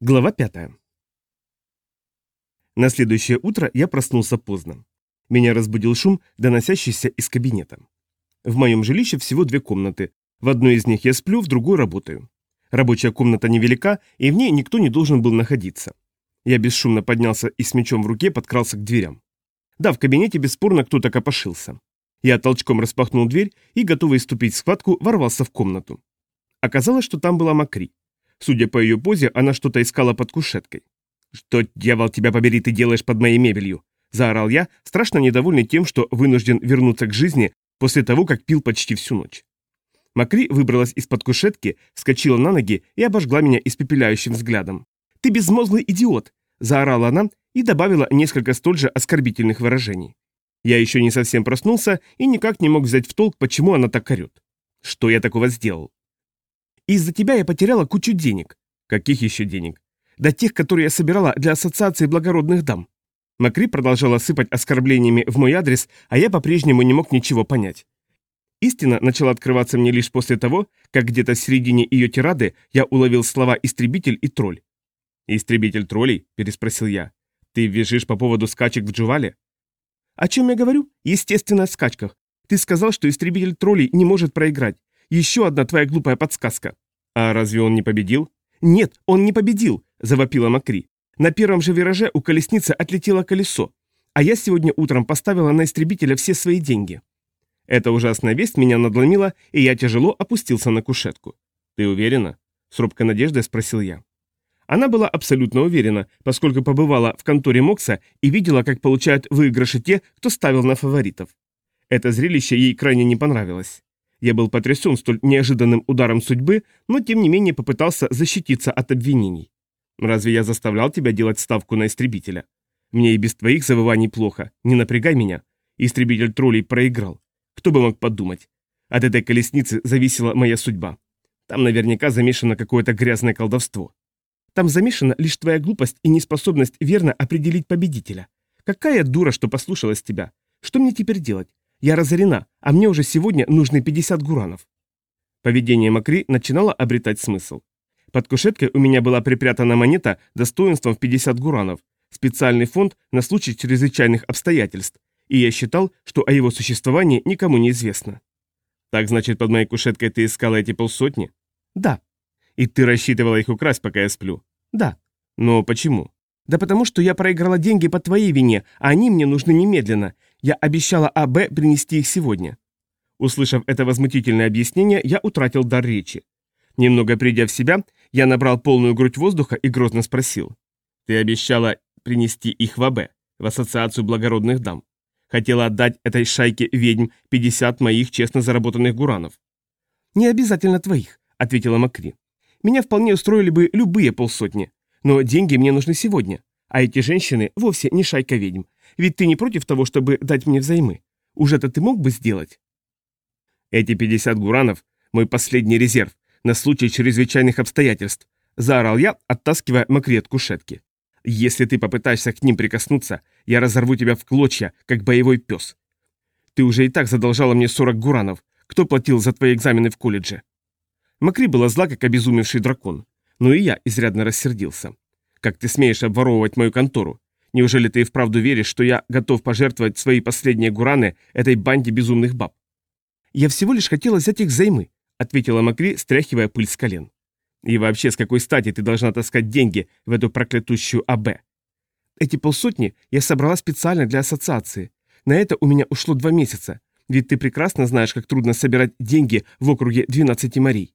Глава 5. На следующее утро я проснулся поздно. Меня разбудил шум, доносящийся из кабинета. В моем жилище всего две комнаты. В одной из них я сплю, в другой работаю. Рабочая комната невелика, и в ней никто не должен был находиться. Я бесшумно поднялся и с мечом в руке подкрался к дверям. Да, в кабинете бесспорно кто-то копошился. Я толчком распахнул дверь и, готовый ступить в схватку, ворвался в комнату. Оказалось, что там была Макри. Судя по ее позе, она что-то искала под кушеткой. «Что, дьявол, тебя побери, ты делаешь под моей мебелью?» – заорал я, страшно недовольный тем, что вынужден вернуться к жизни после того, как пил почти всю ночь. Макри выбралась из-под кушетки, вскочила на ноги и обожгла меня испепеляющим взглядом. «Ты безмозглый идиот!» – заорала она и добавила несколько столь же оскорбительных выражений. Я еще не совсем проснулся и никак не мог взять в толк, почему она так орет. Что я такого сделал? Из-за тебя я потеряла кучу денег. Каких еще денег? Да тех, которые я собирала для ассоциации благородных дам. Макри продолжала сыпать оскорблениями в мой адрес, а я по-прежнему не мог ничего понять. Истина начала открываться мне лишь после того, как где-то в середине ее тирады я уловил слова «истребитель» и «тролль». «Истребитель троллей?» – переспросил я. «Ты вяжешь по поводу скачек в Джувале?» «О чем я говорю? Естественно, о скачках. Ты сказал, что истребитель троллей не может проиграть. Еще одна твоя глупая подсказка. А разве он не победил? Нет, он не победил, завопила Макри. На первом же вираже у колесницы отлетело колесо, а я сегодня утром поставила на истребителя все свои деньги. Эта ужасная весть меня надломила, и я тяжело опустился на кушетку. «Ты уверена?» – с робкой надеждой спросил я. Она была абсолютно уверена, поскольку побывала в конторе Мокса и видела, как получают выигрыши те, кто ставил на фаворитов. Это зрелище ей крайне не понравилось. Я был потрясен столь неожиданным ударом судьбы, но тем не менее попытался защититься от обвинений. Разве я заставлял тебя делать ставку на истребителя? Мне и без твоих завываний плохо, не напрягай меня. Истребитель троллей проиграл. Кто бы мог подумать? От этой колесницы зависела моя судьба. Там наверняка замешано какое-то грязное колдовство. Там замешана лишь твоя глупость и неспособность верно определить победителя. Какая дура, что послушалась тебя. Что мне теперь делать? Я разорена, а мне уже сегодня нужны 50 гуранов. Поведение Макри начинало обретать смысл. Под кушеткой у меня была припрятана монета достоинством в 50 гуранов, специальный фонд на случай чрезвычайных обстоятельств, и я считал, что о его существовании никому не известно. Так значит, под моей кушеткой ты искала эти полсотни? Да. И ты рассчитывала их украсть, пока я сплю? Да. Но почему? Да потому что я проиграла деньги по твоей вине, а они мне нужны немедленно. Я обещала АБ принести их сегодня. Услышав это возмутительное объяснение, я утратил дар речи. Немного придя в себя, я набрал полную грудь воздуха и грозно спросил. «Ты обещала принести их в АБ, в Ассоциацию благородных дам. Хотела отдать этой шайке ведьм 50 моих честно заработанных гуранов». «Не обязательно твоих», — ответила Макри. «Меня вполне устроили бы любые полсотни. Но деньги мне нужны сегодня. А эти женщины вовсе не шайка ведьм. Ведь ты не против того, чтобы дать мне взаймы. Уже-то ты мог бы сделать? Эти 50 гуранов – мой последний резерв на случай чрезвычайных обстоятельств. Заорал я, оттаскивая Макри от кушетки. Если ты попытаешься к ним прикоснуться, я разорву тебя в клочья, как боевой пес. Ты уже и так задолжала мне 40 гуранов. Кто платил за твои экзамены в колледже? Макри была зла, как обезумевший дракон но и я изрядно рассердился. «Как ты смеешь обворовывать мою контору? Неужели ты и вправду веришь, что я готов пожертвовать свои последние гураны этой банде безумных баб?» «Я всего лишь хотела взять их займы», — ответила Макри, стряхивая пыль с колен. «И вообще, с какой стати ты должна таскать деньги в эту проклятущую АБ?» «Эти полсотни я собрала специально для ассоциации. На это у меня ушло два месяца, ведь ты прекрасно знаешь, как трудно собирать деньги в округе 12 морей.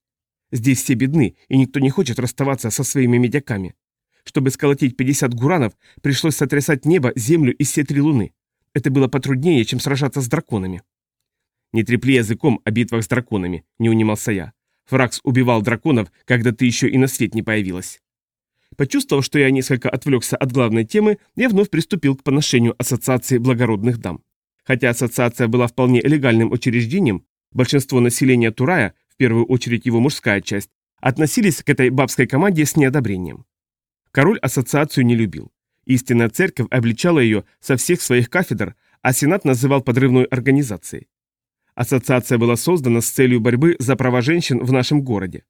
Здесь все бедны, и никто не хочет расставаться со своими медяками. Чтобы сколотить 50 гуранов, пришлось сотрясать небо, землю и все три луны. Это было потруднее, чем сражаться с драконами. «Не трепли языком о битвах с драконами», — не унимался я. «Фракс убивал драконов, когда ты еще и на свет не появилась». Почувствовав, что я несколько отвлекся от главной темы, я вновь приступил к поношению Ассоциации благородных дам. Хотя ассоциация была вполне легальным учреждением, большинство населения Турая в первую очередь его мужская часть, относились к этой бабской команде с неодобрением. Король ассоциацию не любил. Истинная церковь обличала ее со всех своих кафедр, а Сенат называл подрывной организацией. Ассоциация была создана с целью борьбы за права женщин в нашем городе.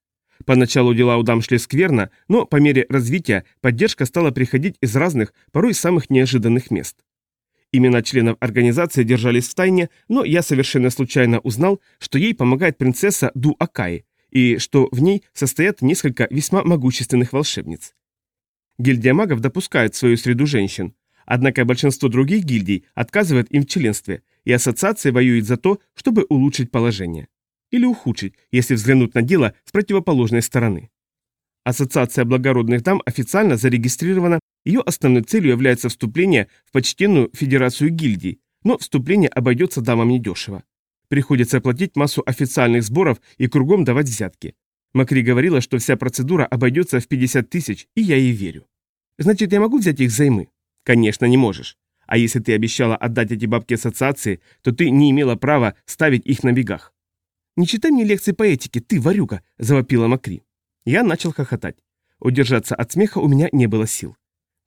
Поначалу дела у дам шли скверно, но по мере развития поддержка стала приходить из разных, порой самых неожиданных мест. Имена членов организации держались в тайне, но я совершенно случайно узнал, что ей помогает принцесса Ду Акаи, и что в ней состоят несколько весьма могущественных волшебниц. Гильдия магов допускает в свою среду женщин, однако большинство других гильдий отказывает им в членстве, и ассоциация воюет за то, чтобы улучшить положение. Или ухудшить, если взглянуть на дело с противоположной стороны. Ассоциация благородных дам официально зарегистрирована, ее основной целью является вступление в почтенную федерацию гильдий, но вступление обойдется дамам недешево. Приходится платить массу официальных сборов и кругом давать взятки. Макри говорила, что вся процедура обойдется в 50 тысяч, и я ей верю. Значит, я могу взять их взаймы? Конечно, не можешь. А если ты обещала отдать эти бабки ассоциации, то ты не имела права ставить их на бегах. «Не читай мне лекции по этике, ты, ворюга!» – завопила Макри. Я начал хохотать. Удержаться от смеха у меня не было сил.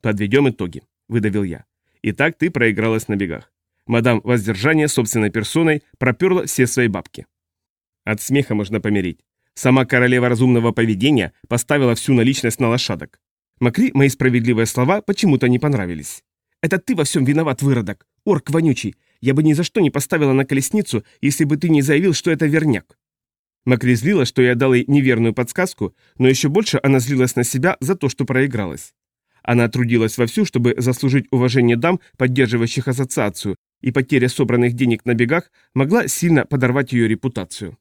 «Подведем итоги», — выдавил я. «Итак, ты проигралась на бегах. Мадам воздержание собственной персоной проперла все свои бабки». От смеха можно помирить. Сама королева разумного поведения поставила всю наличность на лошадок. Макри мои справедливые слова почему-то не понравились. «Это ты во всем виноват, выродок! Орк вонючий! Я бы ни за что не поставила на колесницу, если бы ты не заявил, что это верняк!» Макри злила, что я дал ей неверную подсказку, но еще больше она злилась на себя за то, что проигралась. Она трудилась вовсю, чтобы заслужить уважение дам, поддерживающих ассоциацию, и потеря собранных денег на бегах могла сильно подорвать ее репутацию.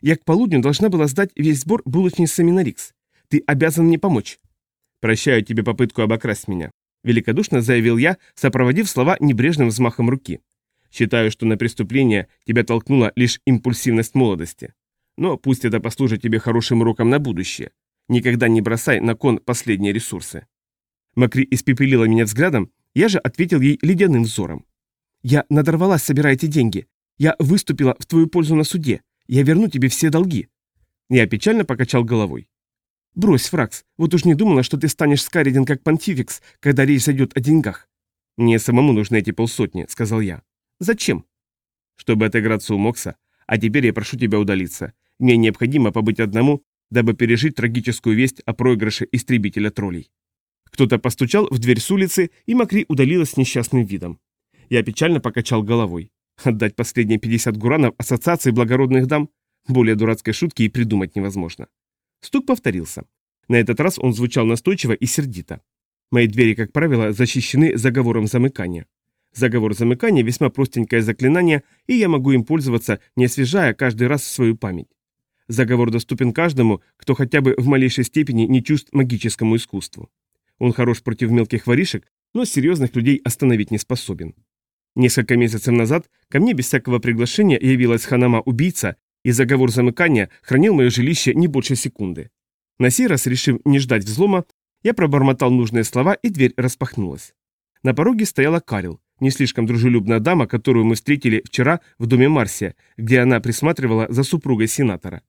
Я к полудню должна была сдать весь сбор булочниц Семинарикс. Ты обязан мне помочь. Прощаю тебе попытку обокрасть меня. Великодушно заявил я, сопроводив слова небрежным взмахом руки. Считаю, что на преступление тебя толкнула лишь импульсивность молодости. Но пусть это послужит тебе хорошим уроком на будущее. Никогда не бросай на кон последние ресурсы. Макри испепелила меня взглядом, я же ответил ей ледяным взором. Я надорвалась, собирая эти деньги. Я выступила в твою пользу на суде. Я верну тебе все долги. Я печально покачал головой. Брось, Фракс, вот уж не думала, что ты станешь скариден как понтификс, когда речь зайдет о деньгах. Мне самому нужны эти полсотни, сказал я. Зачем? Чтобы отыграться у Мокса. А теперь я прошу тебя удалиться. Мне необходимо побыть одному, дабы пережить трагическую весть о проигрыше истребителя троллей. Кто-то постучал в дверь с улицы, и Макри удалилась с несчастным видом. Я печально покачал головой. Отдать последние 50 гуранов ассоциации благородных дам? Более дурацкой шутки и придумать невозможно. Стук повторился. На этот раз он звучал настойчиво и сердито. Мои двери, как правило, защищены заговором замыкания. Заговор замыкания – весьма простенькое заклинание, и я могу им пользоваться, не освежая каждый раз свою память. Заговор доступен каждому, кто хотя бы в малейшей степени не чувств магическому искусству. Он хорош против мелких воришек, но серьезных людей остановить не способен. Несколько месяцев назад ко мне без всякого приглашения явилась Ханама-убийца, и заговор замыкания хранил мое жилище не больше секунды. На сей раз, решив не ждать взлома, я пробормотал нужные слова, и дверь распахнулась. На пороге стояла Карил, не слишком дружелюбная дама, которую мы встретили вчера в доме Марсия, где она присматривала за супругой сенатора.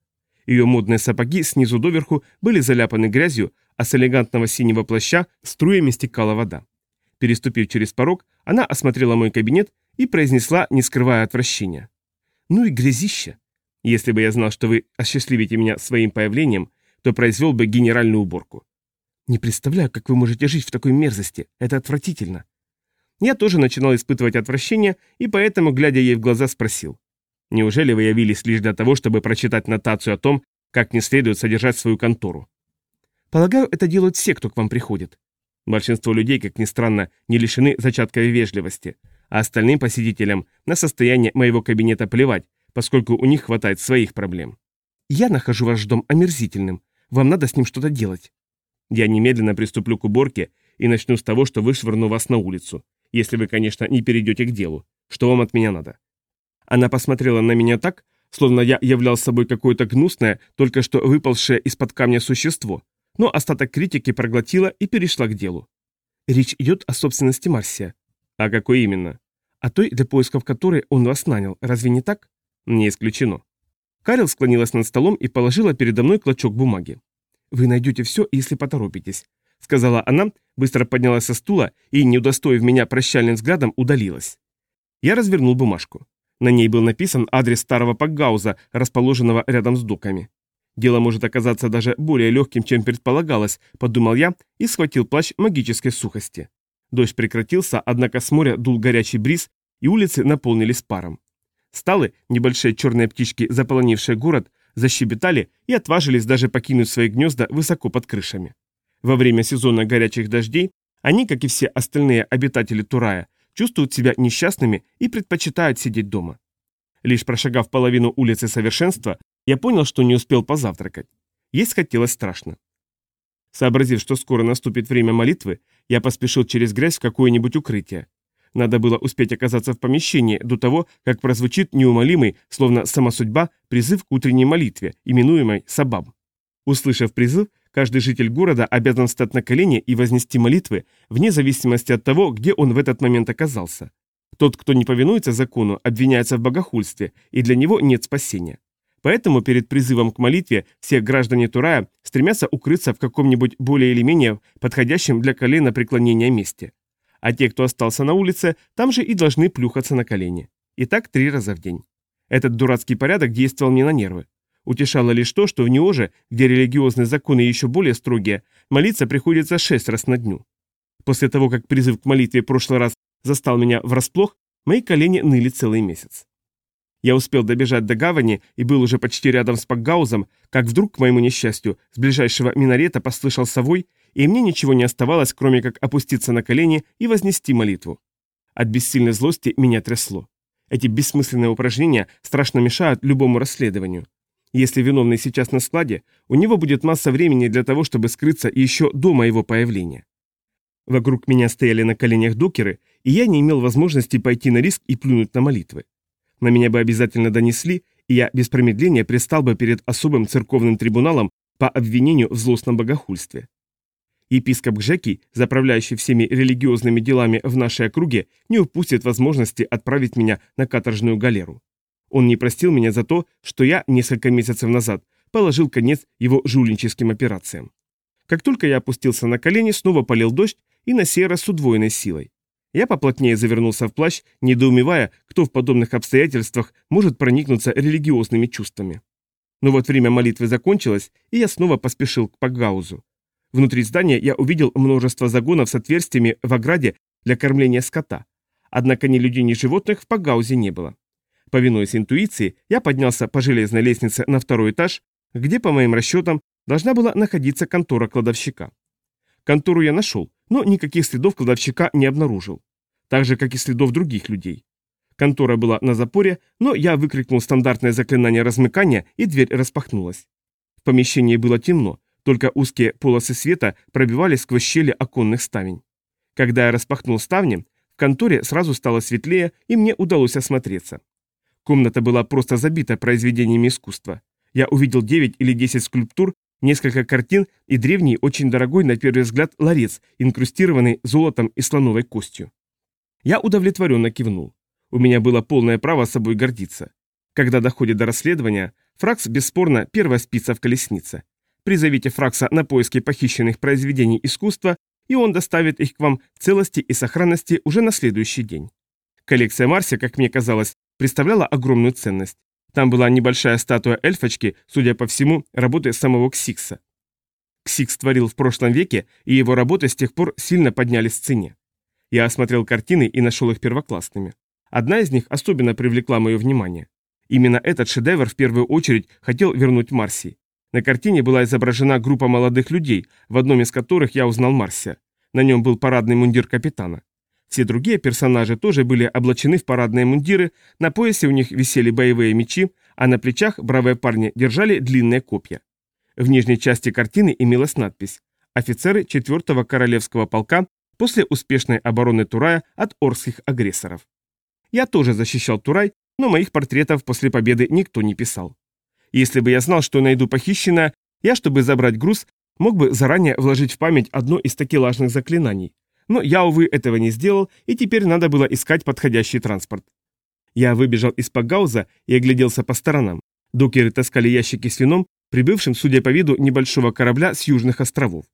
Ее модные сапоги снизу доверху были заляпаны грязью, а с элегантного синего плаща струями стекала вода. Переступив через порог, она осмотрела мой кабинет и произнесла, не скрывая отвращения. «Ну и грязище! Если бы я знал, что вы осчастливите меня своим появлением, то произвел бы генеральную уборку. Не представляю, как вы можете жить в такой мерзости. Это отвратительно». Я тоже начинал испытывать отвращение, и поэтому, глядя ей в глаза, спросил. Неужели вы явились лишь для того, чтобы прочитать нотацию о том, как не следует содержать свою контору? Полагаю, это делают все, кто к вам приходит. Большинство людей, как ни странно, не лишены зачатка вежливости, а остальным посетителям на состояние моего кабинета плевать, поскольку у них хватает своих проблем. Я нахожу ваш дом омерзительным. Вам надо с ним что-то делать. Я немедленно приступлю к уборке и начну с того, что вышвырну вас на улицу, если вы, конечно, не перейдете к делу. Что вам от меня надо? Она посмотрела на меня так, словно я являл собой какое-то гнусное, только что выпалшее из-под камня существо, но остаток критики проглотила и перешла к делу. Речь идет о собственности Марсия. А какой именно? О той, для поисков которой он вас нанял, разве не так? Не исключено. Карел склонилась над столом и положила передо мной клочок бумаги. «Вы найдете все, если поторопитесь», — сказала она, быстро поднялась со стула и, не удостоив меня прощальным взглядом, удалилась. Я развернул бумажку. На ней был написан адрес старого пакгауза, расположенного рядом с доками. Дело может оказаться даже более легким, чем предполагалось, подумал я и схватил плащ магической сухости. Дождь прекратился, однако с моря дул горячий бриз, и улицы наполнились паром. Сталы, небольшие черные птички, заполонившие город, защебетали и отважились даже покинуть свои гнезда высоко под крышами. Во время сезона горячих дождей они, как и все остальные обитатели Турая, чувствуют себя несчастными и предпочитают сидеть дома. Лишь прошагав половину улицы совершенства, я понял, что не успел позавтракать. Есть хотелось страшно. Сообразив, что скоро наступит время молитвы, я поспешил через грязь в какое-нибудь укрытие. Надо было успеть оказаться в помещении до того, как прозвучит неумолимый, словно сама судьба, призыв к утренней молитве, именуемой Сабаб. Услышав призыв, каждый житель города обязан встать на колени и вознести молитвы, вне зависимости от того, где он в этот момент оказался. Тот, кто не повинуется закону, обвиняется в богохульстве, и для него нет спасения. Поэтому перед призывом к молитве все граждане Турая стремятся укрыться в каком-нибудь более или менее подходящем для колена преклонения месте. А те, кто остался на улице, там же и должны плюхаться на колени. И так три раза в день. Этот дурацкий порядок действовал мне на нервы. Утешало лишь то, что в Неоже, где религиозные законы еще более строгие, молиться приходится шесть раз на дню. После того, как призыв к молитве в прошлый раз застал меня врасплох, мои колени ныли целый месяц. Я успел добежать до гавани и был уже почти рядом с Пакгаузом, как вдруг, к моему несчастью, с ближайшего минарета послышался вой, и мне ничего не оставалось, кроме как опуститься на колени и вознести молитву. От бессильной злости меня трясло. Эти бессмысленные упражнения страшно мешают любому расследованию. Если виновный сейчас на складе, у него будет масса времени для того, чтобы скрыться еще до моего появления. Вокруг меня стояли на коленях докеры, и я не имел возможности пойти на риск и плюнуть на молитвы. На меня бы обязательно донесли, и я без промедления предстал бы перед особым церковным трибуналом по обвинению в злостном богохульстве. Епископ Гжеки, заправляющий всеми религиозными делами в нашей округе, не упустит возможности отправить меня на каторжную галеру. Он не простил меня за то, что я несколько месяцев назад положил конец его жульническим операциям. Как только я опустился на колени, снова полил дождь, и на сей раз с удвоенной силой. Я поплотнее завернулся в плащ, недоумевая, кто в подобных обстоятельствах может проникнуться религиозными чувствами. Но вот время молитвы закончилось, и я снова поспешил к Пагаузу. Внутри здания я увидел множество загонов с отверстиями в ограде для кормления скота. Однако ни людей, ни животных в Пагаузе не было. Повинуясь интуиции, я поднялся по железной лестнице на второй этаж, где, по моим расчетам, должна была находиться контора кладовщика. Контору я нашел, но никаких следов кладовщика не обнаружил. Так же, как и следов других людей. Контора была на запоре, но я выкрикнул стандартное заклинание размыкания, и дверь распахнулась. В помещении было темно, только узкие полосы света пробивались сквозь щели оконных ставень. Когда я распахнул ставни, в конторе сразу стало светлее, и мне удалось осмотреться. Комната была просто забита произведениями искусства. Я увидел 9 или 10 скульптур, Несколько картин и древний, очень дорогой на первый взгляд ларец, инкрустированный золотом и слоновой костью. Я удовлетворенно кивнул. У меня было полное право собой гордиться. Когда доходит до расследования, Фракс бесспорно первая спица в колеснице. Призовите Фракса на поиски похищенных произведений искусства, и он доставит их к вам в целости и сохранности уже на следующий день. Коллекция Марси, как мне казалось, представляла огромную ценность. Там была небольшая статуя эльфочки, судя по всему, работы самого Ксикса. Ксикс творил в прошлом веке, и его работы с тех пор сильно поднялись в цене. Я осмотрел картины и нашел их первоклассными. Одна из них особенно привлекла мое внимание. Именно этот шедевр в первую очередь хотел вернуть Марси. На картине была изображена группа молодых людей, в одном из которых я узнал Марсия. На нем был парадный мундир капитана. Все другие персонажи тоже были облачены в парадные мундиры, на поясе у них висели боевые мечи, а на плечах бравые парни держали длинные копья. В нижней части картины имелась надпись «Офицеры 4-го королевского полка после успешной обороны Турая от орских агрессоров». Я тоже защищал Турай, но моих портретов после победы никто не писал. Если бы я знал, что найду похищенное, я, чтобы забрать груз, мог бы заранее вложить в память одно из такелажных заклинаний. Но я, увы, этого не сделал, и теперь надо было искать подходящий транспорт. Я выбежал из Пагауза и огляделся по сторонам. Докеры таскали ящики с вином, прибывшим, судя по виду, небольшого корабля с южных островов.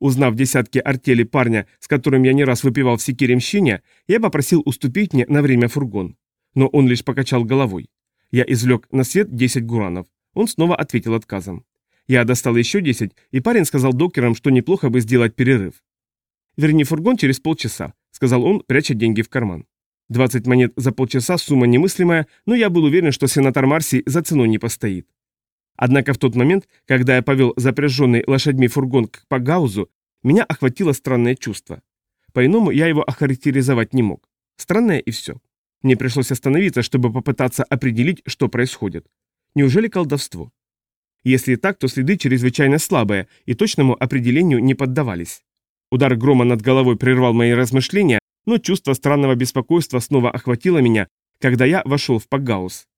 Узнав десятки артели парня, с которым я не раз выпивал в Секиремщине, я попросил уступить мне на время фургон. Но он лишь покачал головой. Я извлек на свет 10 гуранов. Он снова ответил отказом. Я достал еще 10, и парень сказал докерам, что неплохо бы сделать перерыв. «Верни фургон через полчаса», — сказал он, пряча деньги в карман. 20 монет за полчаса – сумма немыслимая, но я был уверен, что сенатор Марси за ценой не постоит. Однако в тот момент, когда я повел запряженный лошадьми фургон к Пагаузу, меня охватило странное чувство. По-иному я его охарактеризовать не мог. Странное и все. Мне пришлось остановиться, чтобы попытаться определить, что происходит. Неужели колдовство? Если так, то следы чрезвычайно слабые и точному определению не поддавались. Удар грома над головой прервал мои размышления, но чувство странного беспокойства снова охватило меня, когда я вошел в Пакгаус.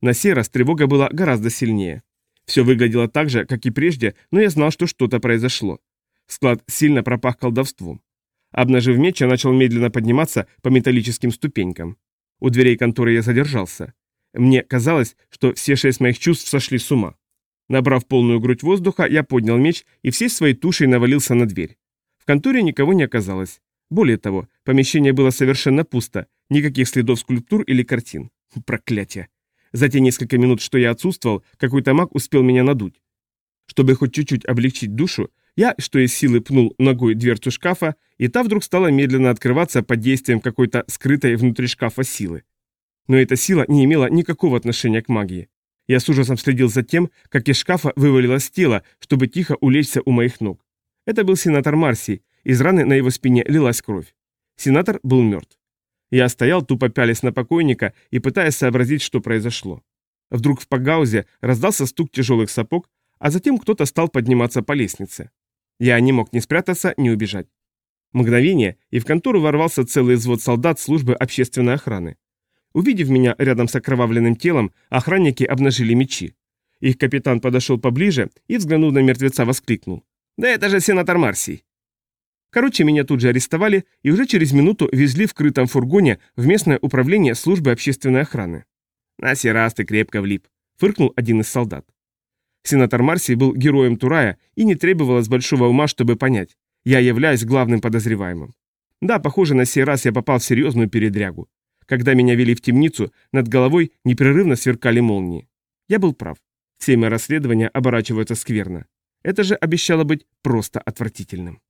На сей раз тревога была гораздо сильнее. Все выглядело так же, как и прежде, но я знал, что что-то произошло. Склад сильно пропах колдовством. Обнажив меч, я начал медленно подниматься по металлическим ступенькам. У дверей конторы я задержался. Мне казалось, что все шесть моих чувств сошли с ума. Набрав полную грудь воздуха, я поднял меч и всей своей тушей навалился на дверь. Конторе никого не оказалось. Более того, помещение было совершенно пусто, никаких следов скульптур или картин. Проклятие. За те несколько минут, что я отсутствовал, какой-то маг успел меня надуть. Чтобы хоть чуть-чуть облегчить душу, я, что из силы, пнул ногой дверцу шкафа, и та вдруг стала медленно открываться под действием какой-то скрытой внутри шкафа силы. Но эта сила не имела никакого отношения к магии. Я с ужасом следил за тем, как из шкафа вывалилось тело, чтобы тихо улечься у моих ног. Это был сенатор Марси, из раны на его спине лилась кровь. Сенатор был мертв. Я стоял, тупо пялясь на покойника и пытаясь сообразить, что произошло. Вдруг в погаузе раздался стук тяжелых сапог, а затем кто-то стал подниматься по лестнице. Я не мог ни спрятаться, ни убежать. Мгновение, и в контору ворвался целый взвод солдат службы общественной охраны. Увидев меня рядом с окровавленным телом, охранники обнажили мечи. Их капитан подошел поближе и, взглянув на мертвеца, воскликнул. «Да это же сенатор Марсий!» Короче, меня тут же арестовали и уже через минуту везли в крытом фургоне в местное управление службы общественной охраны. «На сей раз ты крепко влип», — фыркнул один из солдат. Сенатор Марси был героем Турая и не требовалось большого ума, чтобы понять. Я являюсь главным подозреваемым. Да, похоже, на сей раз я попал в серьезную передрягу. Когда меня вели в темницу, над головой непрерывно сверкали молнии. Я был прав. Все мои расследования оборачиваются скверно. Это же обещало быть просто отвратительным.